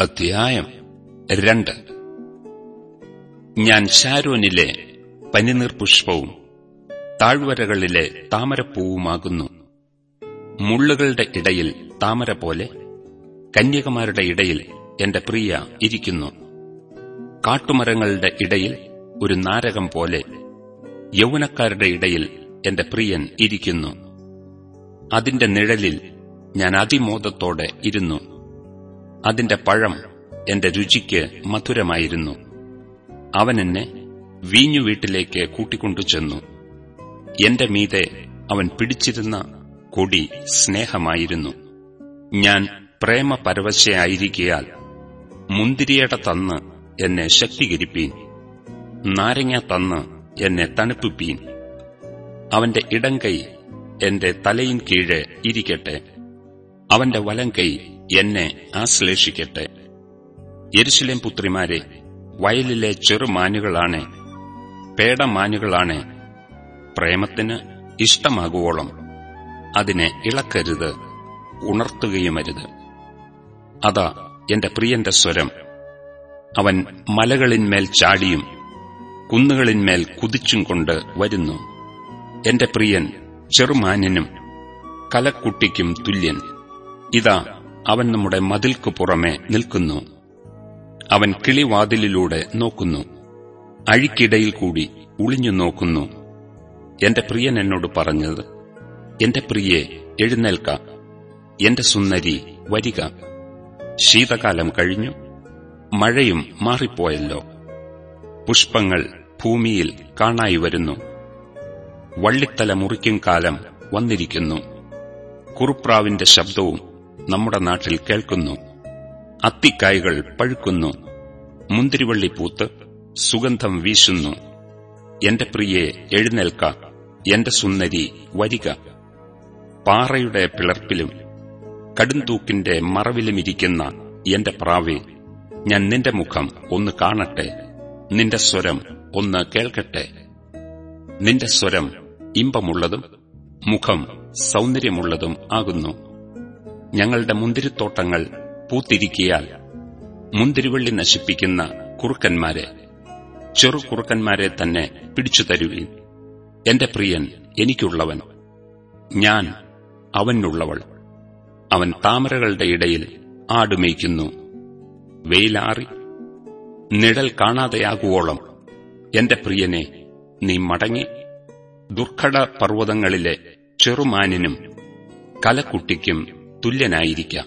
അധ്യായം രണ്ട്. ഞാൻ ഷാരോനിലെ പനിനീർ പുഷ്പവും താഴ്വരകളിലെ താമരപ്പൂവുമാകുന്നു. മുള്ളുകളുടെ ഇടയിൽ താമര പോലെ കന്യകമാരുടെ ഇടയിൽ എന്റെ പ്രിയ ഇരിക്കുന്നു. കാട്ടുമരങ്ങളുടെ ഇടയിൽ ഒരു നാരകം പോലെ യൗവനക്കാരുടെ ഇടയിൽ എന്റെ പ്രിയൻ ഇരിക്കുന്നു. അതിന്റെ നിഴലിൽ ഞാൻ അതിമോദത്തോടെ ഇരുന്നു. അതിന്റെ പഴം എന്റെ രുചിക്ക് മധുരമായിരുന്നു. അവൻ എന്നെ വീഞ്ഞു വീട്ടിലേക്ക് കൂട്ടിക്കൊണ്ടു ചെന്നു. എന്റെ മീതെ അവൻ പിടിച്ചിരുന്ന കൊടി സ്നേഹമായിരുന്നു. ഞാൻ പ്രേമപരവശയായിരിക്കയാൽ മുന്തിരിയട തന്ന് എന്നെ ശക്തീകരിപ്പീൻ. നാരങ്ങ തന്ന് എന്നെ തണുപ്പിപ്പീൻ. അവന്റെ ഇടംകൈ എന്റെ തലയിൻ കീഴെ ഇരിക്കട്ടെ. അവന്റെ വലംകൈ എന്നെ ആശ്ലേഷിക്കട്ടെ. യരിശിലേം പുത്രിമാരെ വയലിലെ ചെറുമാനുകളാണ് പേടമാനുകളാണ്. പ്രേമത്തിന് ഇഷ്ടമാകുവോളം അതിനെ ഇളക്കരുത് ഉണർത്തുകയുമരുത്. അതാ എന്റെ പ്രിയന്റെ സ്വരം. അവൻ മലകളിന്മേൽ ചാടിയും കുന്നുകളിന്മേൽ കുതിച്ചും കൊണ്ട് വരുന്നു. എന്റെ പ്രിയൻ ചെറുമാനിനും കലക്കുട്ടിക്കും തുല്യൻ. ഇതാ അവൻ നമ്മുടെ മതിൽക്കു പുറമെ നിൽക്കുന്നു. അവൻ കിളിവാതിലിലൂടെ നോക്കുന്നു. അഴിക്കിടയിൽ കൂടി ഉളിഞ്ഞു നോക്കുന്നു. എന്റെ പ്രിയൻ എന്നോട് പറഞ്ഞത് എന്റെ പ്രിയെ എഴുന്നേൽക്ക. എന്റെ സുന്ദരി വരിക. ശീതകാലം കഴിഞ്ഞു. മഴയും മാറിപ്പോയല്ലോ. പുഷ്പങ്ങൾ ഭൂമിയിൽ കാണായി വരുന്നു. വള്ളിത്തല മുറിക്കും കാലം വന്നിരിക്കുന്നു. കുറുപ്രാവിന്റെ ശബ്ദവും നമ്മുടെ നാട്ടിൽ കേൾക്കുന്നു. അത്തിക്കായകൾ പഴുക്കുന്നു. മുന്തിരിവള്ളി പൂത്ത് സുഗന്ധം വീശുന്നു. എന്റെ പ്രിയെ എഴുന്നേൽക്ക. എന്റെ സുന്ദരി വരിക. പാറയുടെ പിളർപ്പിലും കടുംതൂക്കിന്റെ മറവിലുമിരിക്കുന്ന എന്റെ പ്രാവേ ഞാൻ നിന്റെ മുഖം ഒന്ന് കാണട്ടെ. നിന്റെ സ്വരം ഒന്ന് കേൾക്കട്ടെ. നിന്റെ സ്വരം ഇമ്പമുള്ളതും മുഖം സൗന്ദര്യമുള്ളതും ആകുന്നു. ഞങ്ങളുടെ മുന്തിരിത്തോട്ടങ്ങൾ പൂത്തിരിക്കിയാൽ മുന്തിരിവള്ളി നശിപ്പിക്കുന്ന കുറുക്കന്മാരെ ചെറു കുറുക്കന്മാരെ തന്നെ പിടിച്ചു തരുവീൻ. എന്റെ പ്രിയൻ എനിക്കുള്ളവൻ. ഞാൻ അവനുള്ളവൾ. അവൻ താമരകളുടെ ഇടയിൽ ആടുമേയ്ക്കുന്നു. വെയിലാറി നിഴൽ കാണാതെയാകുവോളം എന്റെ പ്രിയനെ നീ മടങ്ങി. ദുർഘട പർവതങ്ങളിലെ ചെറുമാനിനും കലക്കുട്ടിക്കും തുല്യനായിരിക്കാം.